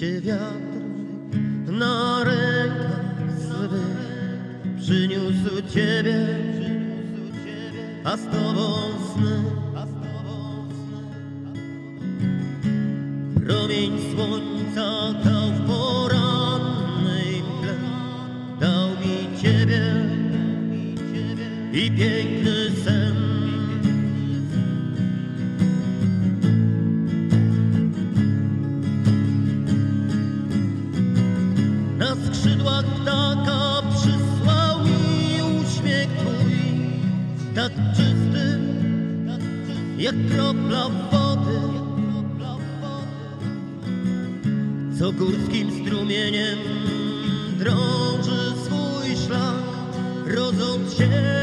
wiatr na rękach swych przyniósł ciebie, a z tobą sny. Promień słońca dał w porannej mgle, dał mi ciebie i piękny sen. skrzydłach ptaka przysłał mi uśmiech twój, tak czysty, jak kropla wody, co górskim strumieniem drąży swój szlak, rodząc się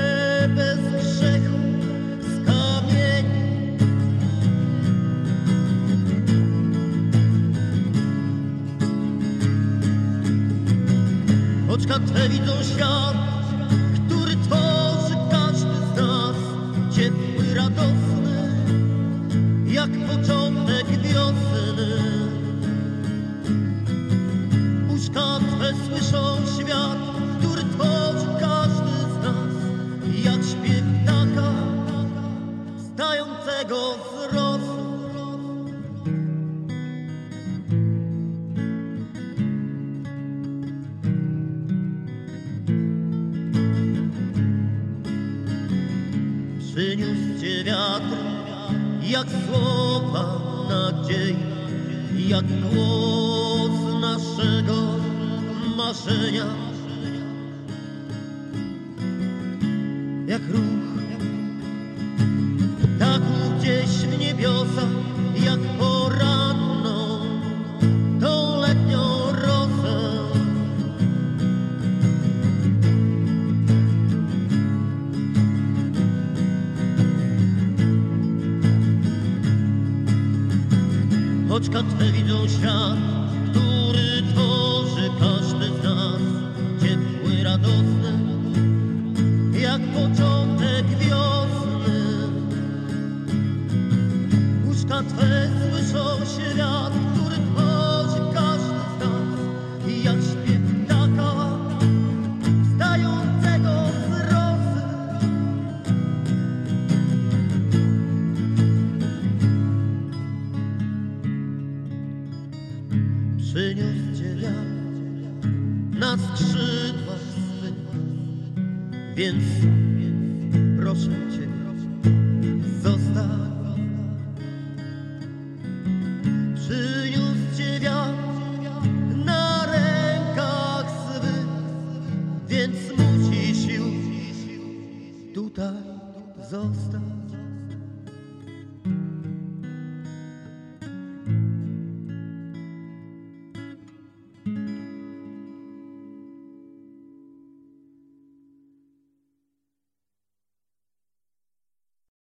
Oczka Twe widzą świat, Przyniósł wiatr, jak słowa nadziei, jak głos naszego marzenia, jak ruch ptaków gdzieś w niebiosach, jak poranną, Oczka Twe widzą świat, który tworzy każdy z nas. Ciepły, radosny, jak początek wiosny. Uszka Twe słyszą świat, który przyniósł cię wiatr na skrzydłach swych. Więc, proszę cię, zostań. Przyniósł cię wiatr na rękach swych, więc musisz już tutaj zostać.